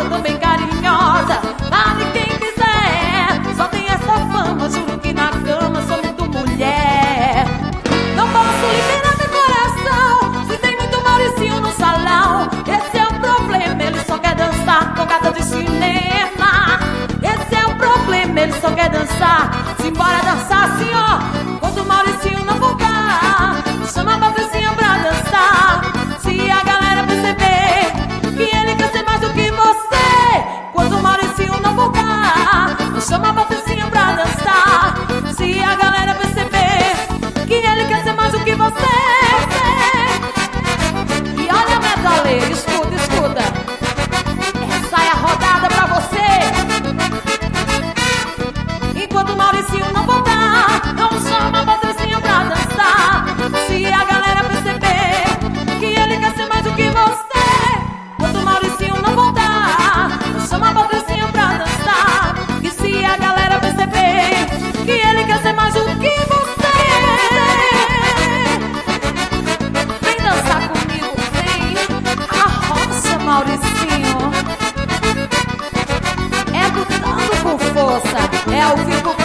gostosa, também carinhosa. Vale quem quiser. Só tem essa fama, juro que na cama sou muito mulher. Não posso liberar meu coração. Se tem muito Mauricinho no salão, esse é o problema. Ele só quer dançar tocada de cinema. Esse é o problema. Ele só quer dançar. Se embora dançar senhor. Quando o Mauricinho não Eu ficou